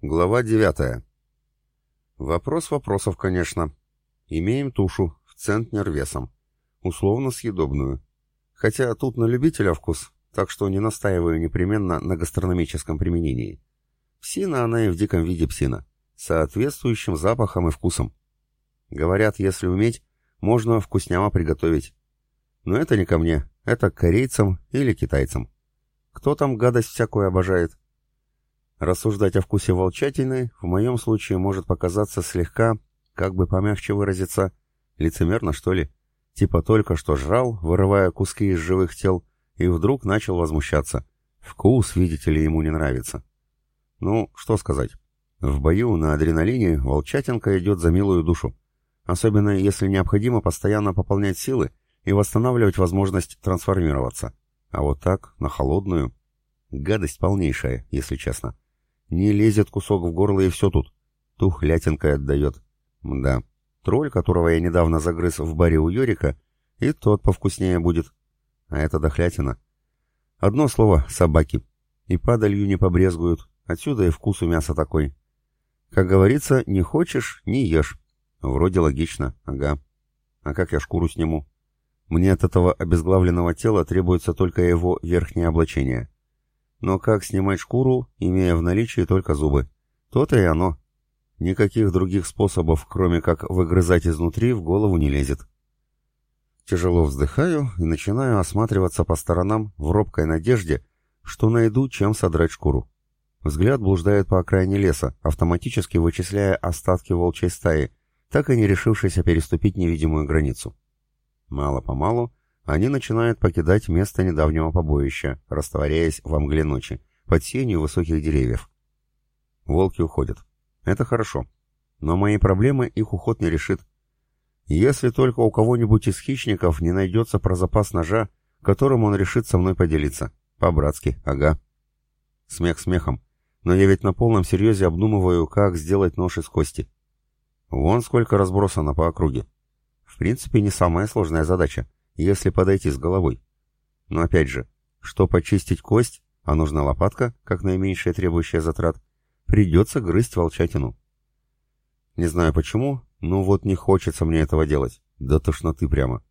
Глава 9. Вопрос вопросов, конечно. Имеем тушу в центнер весом. Условно съедобную. Хотя тут на любителя вкус, так что не настаиваю непременно на гастрономическом применении. Псина она и в диком виде псина, соответствующим запахом и вкусом. Говорят, если уметь, можно вкусняво приготовить. Но это не ко мне, это к корейцам или китайцам. Кто там гадость всякую обожает? Рассуждать о вкусе волчатины в моем случае может показаться слегка, как бы помягче выразиться, лицемерно, что ли. Типа только что жрал, вырывая куски из живых тел, и вдруг начал возмущаться. Вкус, видите ли, ему не нравится. Ну, что сказать. В бою на адреналине волчатинка идет за милую душу. Особенно если необходимо постоянно пополнять силы и восстанавливать возможность трансформироваться. А вот так, на холодную... Гадость полнейшая, если честно. Не лезет кусок в горло и все тут. Тухлятинкой отдает. Да, тролль, которого я недавно загрыз в баре у Йорика, и тот повкуснее будет. А это дохлятина. Одно слово — собаки. И падалью не побрезгуют. Отсюда и вкус у мяса такой. Как говорится, не хочешь — не ешь. Вроде логично, ага. А как я шкуру сниму? Мне от этого обезглавленного тела требуется только его верхнее облачение. Но как снимать шкуру, имея в наличии только зубы? То-то и оно. Никаких других способов, кроме как выгрызать изнутри, в голову не лезет. Тяжело вздыхаю и начинаю осматриваться по сторонам в робкой надежде, что найду, чем содрать шкуру. Взгляд блуждает по окраине леса, автоматически вычисляя остатки волчьей стаи, так и не решившейся переступить невидимую границу. Мало-помалу они начинают покидать место недавнего побоища, растворяясь во мгле ночи, под сенью высоких деревьев. Волки уходят. Это хорошо. Но мои проблемы их уход не решит. Если только у кого-нибудь из хищников не найдется про запас ножа, которым он решит со мной поделиться. По-братски, ага. Смех смехом. Но я ведь на полном серьезе обдумываю, как сделать нож из кости. Вон сколько разбросано по округе. В принципе, не самая сложная задача если подойти с головой. Но опять же, что почистить кость, а нужна лопатка, как наименьшая требующая затрат, придется грызть волчатину. Не знаю почему, но вот не хочется мне этого делать. До тошноты прямо.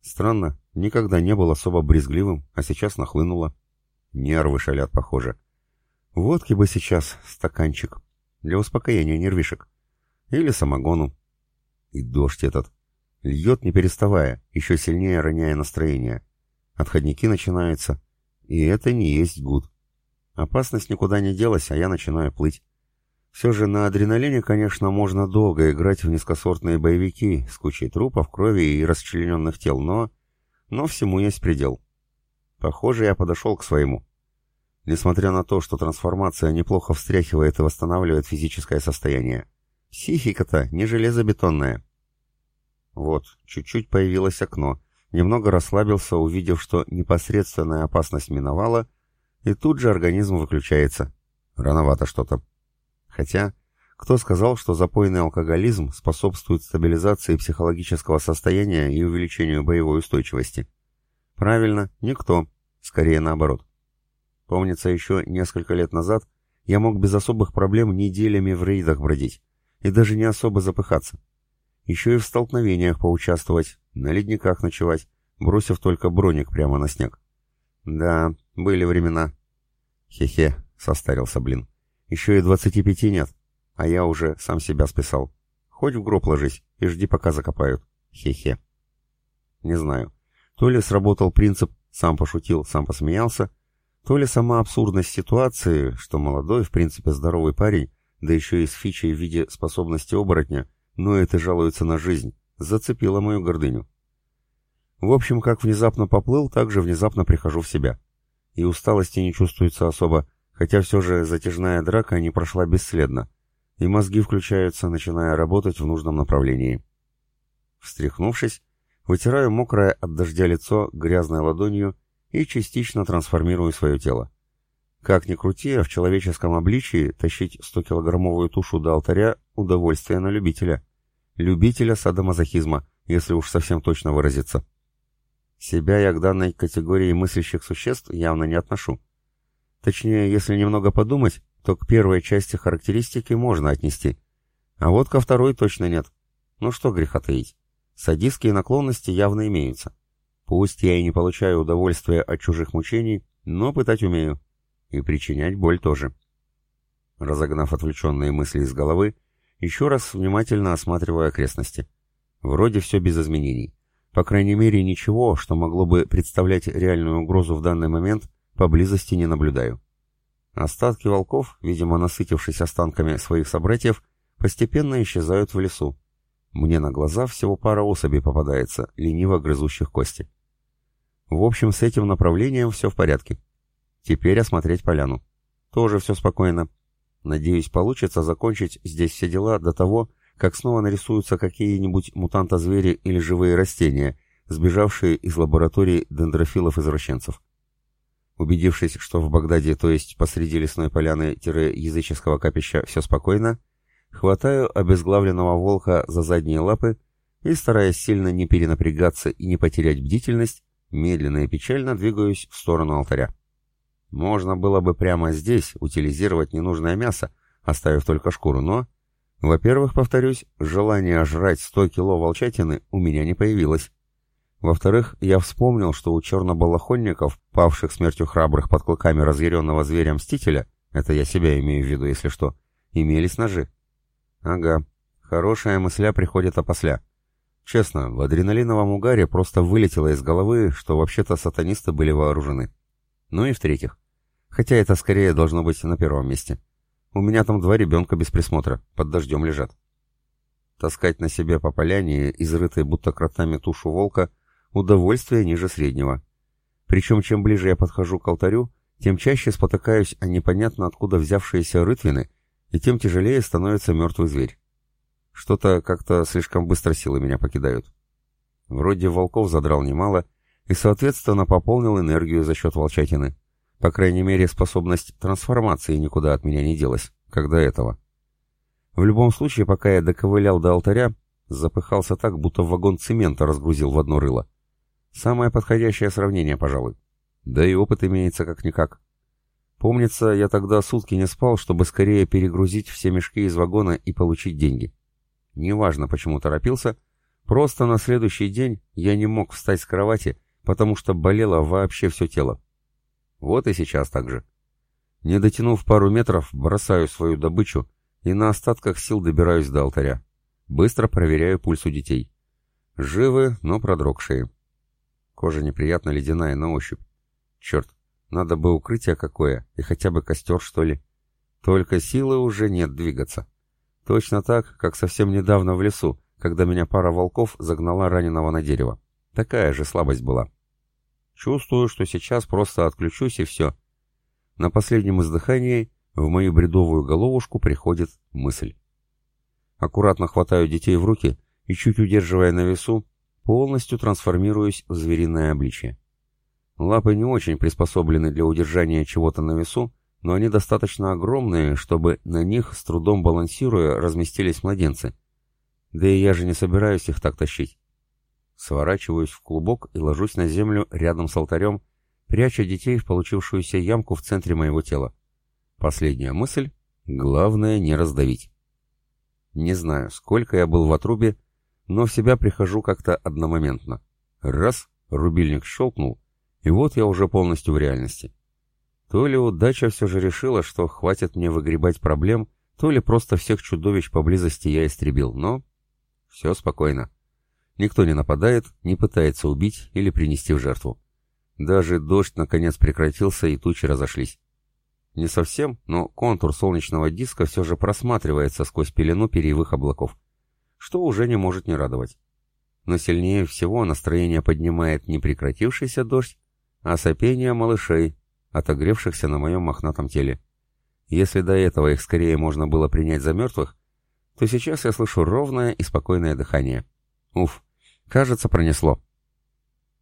Странно, никогда не был особо брезгливым, а сейчас нахлынуло. Нервы шалят, похоже. Водки бы сейчас стаканчик. Для успокоения нервишек. Или самогону. И дождь этот. Льет не переставая, еще сильнее роняя настроение. Отходники начинаются. И это не есть гуд. Опасность никуда не делась, а я начинаю плыть. Все же на адреналине, конечно, можно долго играть в низкосортные боевики с кучей трупов, крови и расчлененных тел, но... Но всему есть предел. Похоже, я подошел к своему. Несмотря на то, что трансформация неплохо встряхивает и восстанавливает физическое состояние. Психика-то не железобетонная. Вот, чуть-чуть появилось окно. Немного расслабился, увидев, что непосредственная опасность миновала, и тут же организм выключается. Рановато что-то. Хотя, кто сказал, что запойный алкоголизм способствует стабилизации психологического состояния и увеличению боевой устойчивости? Правильно, никто. Скорее наоборот. Помнится, еще несколько лет назад я мог без особых проблем неделями в рейдах бродить и даже не особо запыхаться. Еще и в столкновениях поучаствовать, на ледниках ночевать, бросив только броник прямо на снег. Да, были времена. Хе-хе, состарился, блин. Еще и двадцати пяти нет, а я уже сам себя списал. Хоть в гроб ложись и жди, пока закопают. Хе-хе. Не знаю. То ли сработал принцип «сам пошутил, сам посмеялся», то ли сама абсурдность ситуации, что молодой, в принципе, здоровый парень, да еще и с фичей в виде способности оборотня, но это жалуется на жизнь, зацепило мою гордыню. В общем, как внезапно поплыл, так же внезапно прихожу в себя. И усталости не чувствуется особо, хотя все же затяжная драка не прошла бесследно, и мозги включаются, начиная работать в нужном направлении. Встряхнувшись, вытираю мокрое от дождя лицо грязной ладонью и частично трансформирую свое тело. Как ни крути, в человеческом обличии тащить 100-килограммовую тушу до алтаря – удовольствие на любителя. Любителя садомазохизма, если уж совсем точно выразиться. Себя я к данной категории мыслящих существ явно не отношу. Точнее, если немного подумать, то к первой части характеристики можно отнести, а вот ко второй точно нет. Ну что греха таить. Садистские наклонности явно имеются. Пусть я и не получаю удовольствия от чужих мучений, но пытать умею. И причинять боль тоже. Разогнав отвлеченные мысли из головы, еще раз внимательно осматриваю окрестности. Вроде все без изменений. По крайней мере, ничего, что могло бы представлять реальную угрозу в данный момент, поблизости не наблюдаю. Остатки волков, видимо, насытившись останками своих собратьев, постепенно исчезают в лесу. Мне на глаза всего пара особей попадается, лениво грызущих кости. В общем, с этим направлением все в порядке. Теперь осмотреть поляну. Тоже все спокойно. Надеюсь, получится закончить здесь все дела до того, как снова нарисуются какие-нибудь мутанта-звери или живые растения, сбежавшие из лабораторий дендрофилов-извращенцев. Убедившись, что в Багдаде, то есть посреди лесной поляны-языческого капища, все спокойно, хватаю обезглавленного волка за задние лапы и, стараясь сильно не перенапрягаться и не потерять бдительность, медленно и печально двигаюсь в сторону алтаря. Можно было бы прямо здесь утилизировать ненужное мясо, оставив только шкуру, но... Во-первых, повторюсь, желание жрать 100 кило волчатины у меня не появилось. Во-вторых, я вспомнил, что у чернобалахонников, павших смертью храбрых под клыками разъяренного зверя-мстителя, это я себя имею в виду, если что, имелись ножи. Ага, хорошая мысля приходит опосля. Честно, в адреналиновом угаре просто вылетело из головы, что вообще-то сатанисты были вооружены. Ну и в-третьих, хотя это скорее должно быть на первом месте. У меня там два ребенка без присмотра, под дождем лежат. Таскать на себе по поляне, изрытой будто кротами тушу волка — удовольствие ниже среднего. Причем чем ближе я подхожу к алтарю, тем чаще спотыкаюсь о непонятно откуда взявшиеся рытвины, и тем тяжелее становится мертвый зверь. Что-то как-то слишком быстро силы меня покидают. Вроде волков задрал немало, и, соответственно, пополнил энергию за счет волчатины. По крайней мере, способность трансформации никуда от меня не делась, как до этого. В любом случае, пока я доковылял до алтаря, запыхался так, будто вагон цемента разгрузил в одно рыло. Самое подходящее сравнение, пожалуй. Да и опыт имеется как-никак. Помнится, я тогда сутки не спал, чтобы скорее перегрузить все мешки из вагона и получить деньги. Неважно, почему торопился, просто на следующий день я не мог встать с кровати, потому что болело вообще все тело. Вот и сейчас так же. Не дотянув пару метров, бросаю свою добычу и на остатках сил добираюсь до алтаря. Быстро проверяю пульс у детей. Живы, но продрогшие. Кожа неприятно ледяная на ощупь. Черт, надо бы укрытие какое, и хотя бы костер, что ли. Только силы уже нет двигаться. Точно так, как совсем недавно в лесу, когда меня пара волков загнала раненого на дерево. Такая же слабость была. Чувствую, что сейчас просто отключусь и все. На последнем издыхании в мою бредовую головушку приходит мысль. Аккуратно хватаю детей в руки и, чуть удерживая на весу, полностью трансформируюсь в звериное обличие. Лапы не очень приспособлены для удержания чего-то на весу, но они достаточно огромные, чтобы на них, с трудом балансируя, разместились младенцы. Да и я же не собираюсь их так тащить. Сворачиваюсь в клубок и ложусь на землю рядом с алтарем, пряча детей в получившуюся ямку в центре моего тела. Последняя мысль — главное не раздавить. Не знаю, сколько я был в отрубе, но в себя прихожу как-то одномоментно. Раз, рубильник щелкнул, и вот я уже полностью в реальности. То ли удача все же решила, что хватит мне выгребать проблем, то ли просто всех чудовищ поблизости я истребил, но... Все спокойно. Никто не нападает, не пытается убить или принести в жертву. Даже дождь наконец прекратился и тучи разошлись. Не совсем, но контур солнечного диска все же просматривается сквозь пелену перьевых облаков что уже не может не радовать. Но сильнее всего настроение поднимает не прекратившийся дождь, а сопение малышей, отогревшихся на моем мохнатом теле. Если до этого их скорее можно было принять за мертвых, то сейчас я слышу ровное и спокойное дыхание. Уф, кажется, пронесло.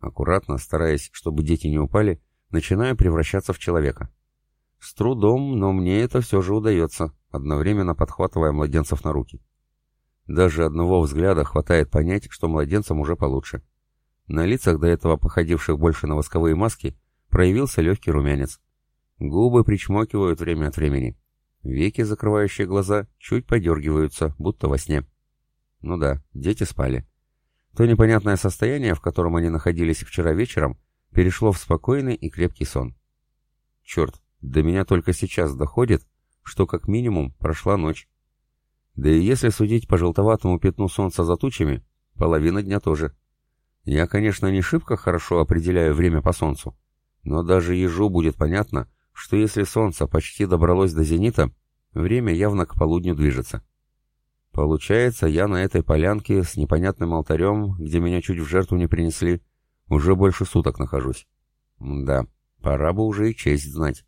Аккуратно, стараясь, чтобы дети не упали, начинаю превращаться в человека. С трудом, но мне это все же удается, одновременно подхватывая младенцев на руки. Даже одного взгляда хватает понять, что младенцам уже получше. На лицах, до этого походивших больше на восковые маски, проявился легкий румянец. Губы причмокивают время от времени. Веки, закрывающие глаза, чуть подергиваются, будто во сне. Ну да, дети спали. То непонятное состояние, в котором они находились вчера вечером, перешло в спокойный и крепкий сон. Черт, до меня только сейчас доходит, что как минимум прошла ночь. Да и если судить по желтоватому пятну солнца за тучами, половина дня тоже. Я, конечно, не шибко хорошо определяю время по солнцу, но даже ежу будет понятно, что если солнце почти добралось до зенита, время явно к полудню движется. Получается, я на этой полянке с непонятным алтарем, где меня чуть в жертву не принесли, уже больше суток нахожусь. Да, пора бы уже и честь знать.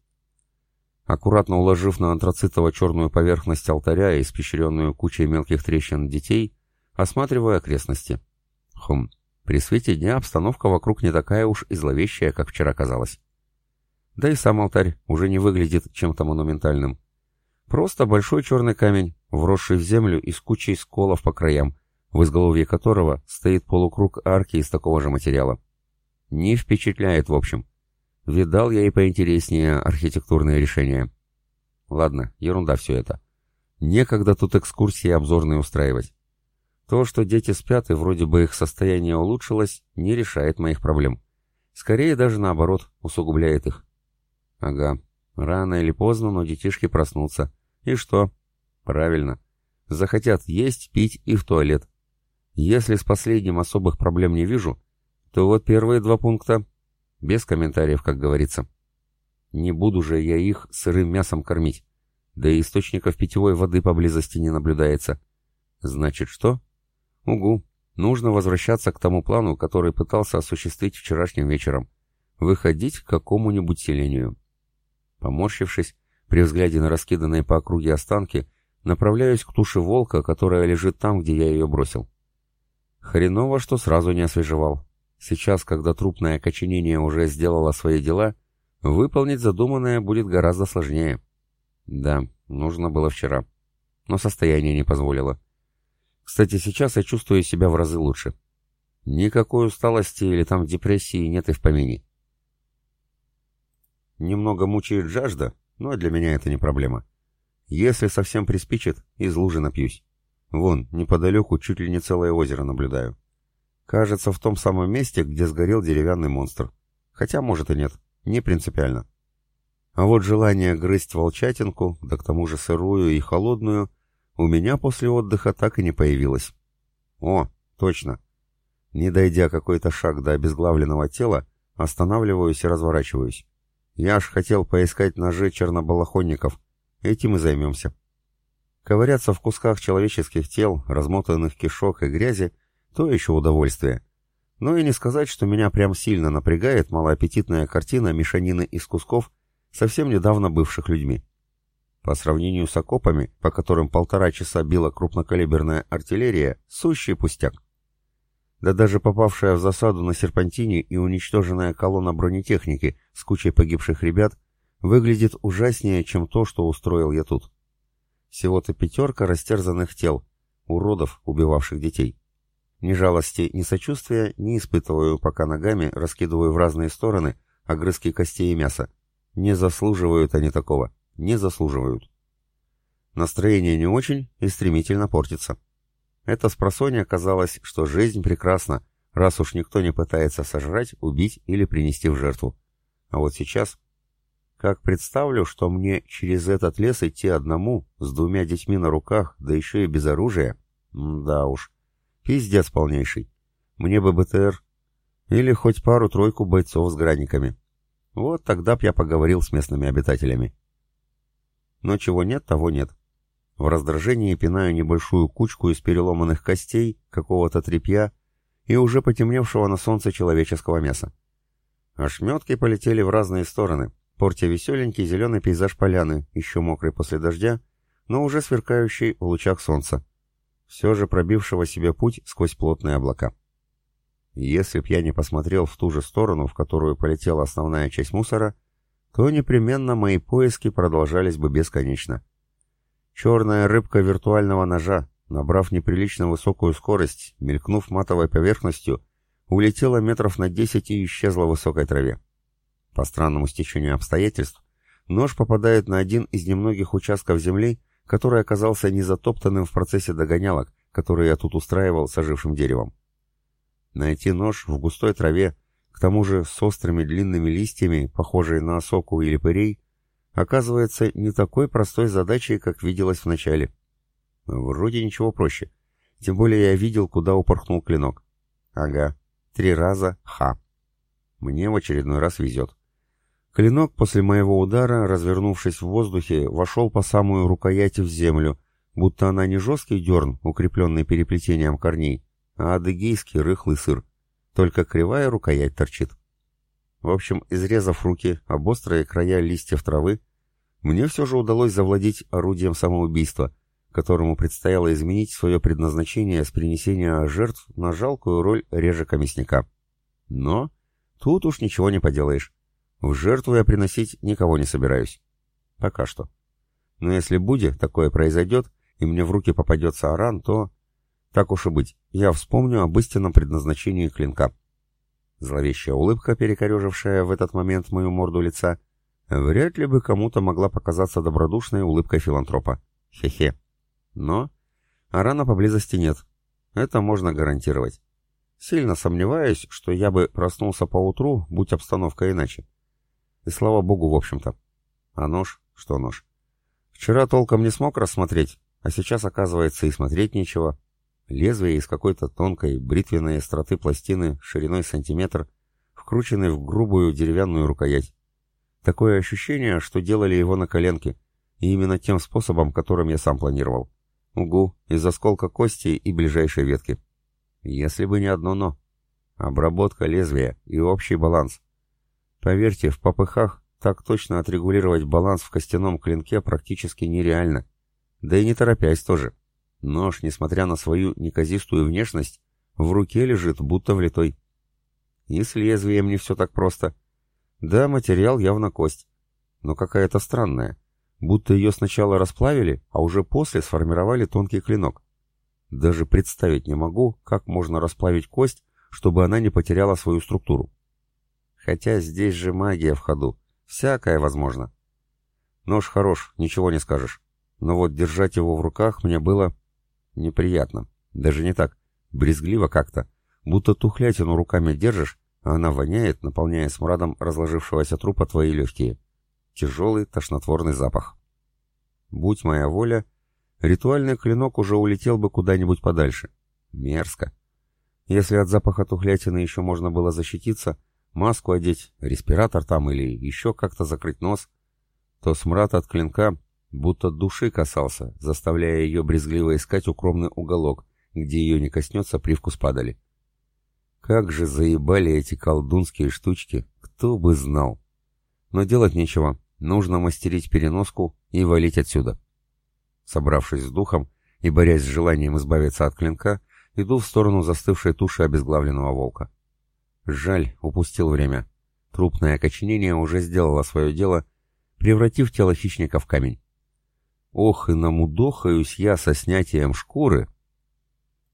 Аккуратно уложив на антрацитово-черную поверхность алтаря, испещренную кучей мелких трещин детей, осматриваю окрестности. Хм, при свете дня обстановка вокруг не такая уж и зловещая, как вчера казалось. Да и сам алтарь уже не выглядит чем-то монументальным. Просто большой черный камень, вросший в землю и с кучей сколов по краям, в изголовье которого стоит полукруг арки из такого же материала. Не впечатляет, в общем. Видал я и поинтереснее архитектурные решения. Ладно, ерунда все это. Некогда тут экскурсии обзорные устраивать. То, что дети спят и вроде бы их состояние улучшилось, не решает моих проблем. Скорее даже наоборот, усугубляет их. Ага, рано или поздно, но детишки проснутся. И что? Правильно. Захотят есть, пить и в туалет. Если с последним особых проблем не вижу, то вот первые два пункта без комментариев, как говорится. Не буду же я их сырым мясом кормить. Да и источников питьевой воды поблизости не наблюдается. Значит, что? Угу. Нужно возвращаться к тому плану, который пытался осуществить вчерашним вечером. Выходить к какому-нибудь селению. Поморщившись, при взгляде на раскиданные по округе останки, направляюсь к туше волка, которая лежит там, где я ее бросил. Хреново, что сразу не освежевал. Сейчас, когда трупное окоченение уже сделало свои дела, выполнить задуманное будет гораздо сложнее. Да, нужно было вчера. Но состояние не позволило. Кстати, сейчас я чувствую себя в разы лучше. Никакой усталости или там депрессии нет и в помине. Немного мучает жажда, но для меня это не проблема. Если совсем приспичит, из лужи напьюсь. Вон, неподалеку чуть ли не целое озеро наблюдаю. Кажется, в том самом месте, где сгорел деревянный монстр. Хотя, может и нет. Не принципиально. А вот желание грызть волчатинку, да к тому же сырую и холодную, у меня после отдыха так и не появилось. О, точно. Не дойдя какой-то шаг до обезглавленного тела, останавливаюсь и разворачиваюсь. Я ж хотел поискать ножи чернобалахонников. Этим и займемся. Ковыряться в кусках человеческих тел, размотанных кишок и грязи то еще удовольствие. Но и не сказать, что меня прям сильно напрягает малоаппетитная картина мешанины из кусков, совсем недавно бывших людьми. По сравнению с окопами, по которым полтора часа била крупнокалиберная артиллерия, сущий пустяк. Да даже попавшая в засаду на серпантине и уничтоженная колонна бронетехники с кучей погибших ребят выглядит ужаснее, чем то, что устроил я тут. Всего-то пятерка растерзанных тел, уродов, убивавших детей. Ни жалости, ни сочувствия не испытываю, пока ногами раскидываю в разные стороны огрызки костей и мяса. Не заслуживают они такого. Не заслуживают. Настроение не очень и стремительно портится. Это спросонья казалось, что жизнь прекрасна, раз уж никто не пытается сожрать, убить или принести в жертву. А вот сейчас... Как представлю, что мне через этот лес идти одному, с двумя детьми на руках, да еще и без оружия... Да уж... Пиздец полнейший. Мне бы БТР. Или хоть пару-тройку бойцов с гранниками. Вот тогда б я поговорил с местными обитателями. Но чего нет, того нет. В раздражении пинаю небольшую кучку из переломанных костей, какого-то тряпья и уже потемневшего на солнце человеческого мяса. Ошметки полетели в разные стороны, портя веселенький зеленый пейзаж поляны, еще мокрый после дождя, но уже сверкающий в лучах солнца все же пробившего себе путь сквозь плотные облака. Если б я не посмотрел в ту же сторону, в которую полетела основная часть мусора, то непременно мои поиски продолжались бы бесконечно. Черная рыбка виртуального ножа, набрав неприлично высокую скорость, мелькнув матовой поверхностью, улетела метров на десять и исчезла в высокой траве. По странному стечению обстоятельств, Нож попадает на один из немногих участков земли, который оказался незатоптанным в процессе догонялок, которые я тут устраивал с ожившим деревом. Найти нож в густой траве, к тому же с острыми длинными листьями, похожие на осоку или пырей, оказывается не такой простой задачей, как виделось вначале. Вроде ничего проще. Тем более я видел, куда упорхнул клинок. Ага, три раза ха. Мне в очередной раз везет. Клинок после моего удара, развернувшись в воздухе, вошел по самую рукоять в землю, будто она не жесткий дерн, укрепленный переплетением корней, а адыгейский рыхлый сыр. Только кривая рукоять торчит. В общем, изрезав руки об острые края листьев травы, мне все же удалось завладеть орудием самоубийства, которому предстояло изменить свое предназначение с принесения жертв на жалкую роль режека мясника. Но тут уж ничего не поделаешь. В жертву я приносить никого не собираюсь. Пока что. Но если будет такое произойдет, и мне в руки попадется аран, то... Так уж и быть, я вспомню об истинном предназначении клинка. Зловещая улыбка, перекорежившая в этот момент мою морду лица, вряд ли бы кому-то могла показаться добродушной улыбкой филантропа. Хе-хе. Но Арана поблизости нет. Это можно гарантировать. Сильно сомневаюсь, что я бы проснулся поутру, будь обстановка иначе. И слава богу, в общем-то. А нож? Что нож? Вчера толком не смог рассмотреть, а сейчас, оказывается, и смотреть нечего. Лезвие из какой-то тонкой, бритвенной остроты пластины шириной сантиметр, вкрученной в грубую деревянную рукоять. Такое ощущение, что делали его на коленке, и именно тем способом, которым я сам планировал. Угу, из осколка кости и ближайшей ветки. Если бы не одно «но». Обработка лезвия и общий баланс. Поверьте, в попыхах так точно отрегулировать баланс в костяном клинке практически нереально. Да и не торопясь тоже. Нож, несмотря на свою неказистую внешность, в руке лежит, будто влитой. И с лезвием не все так просто. Да, материал явно кость. Но какая-то странная будто ее сначала расплавили, а уже после сформировали тонкий клинок. Даже представить не могу, как можно расплавить кость, чтобы она не потеряла свою структуру. Хотя здесь же магия в ходу, всякое возможно. Нож хорош, ничего не скажешь. Но вот держать его в руках мне было неприятно. Даже не так, брезгливо как-то. Будто тухлятину руками держишь, а она воняет, наполняя смрадом разложившегося трупа твои легкие тяжелый тошнотворный запах. Будь моя воля, ритуальный клинок уже улетел бы куда-нибудь подальше. Мерзко. Если от запаха тухлятины еще можно было защититься, маску одеть, респиратор там или еще как-то закрыть нос, то смрад от клинка будто души касался, заставляя ее брезгливо искать укромный уголок, где ее не коснется привкус падали. Как же заебали эти колдунские штучки, кто бы знал. Но делать нечего, Нужно мастерить переноску и валить отсюда. Собравшись с духом и борясь с желанием избавиться от клинка, иду в сторону застывшей туши обезглавленного волка. Жаль, упустил время. Трупное окоченение уже сделало свое дело, превратив тело хищника в камень. Ох, и намудохаюсь я со снятием шкуры,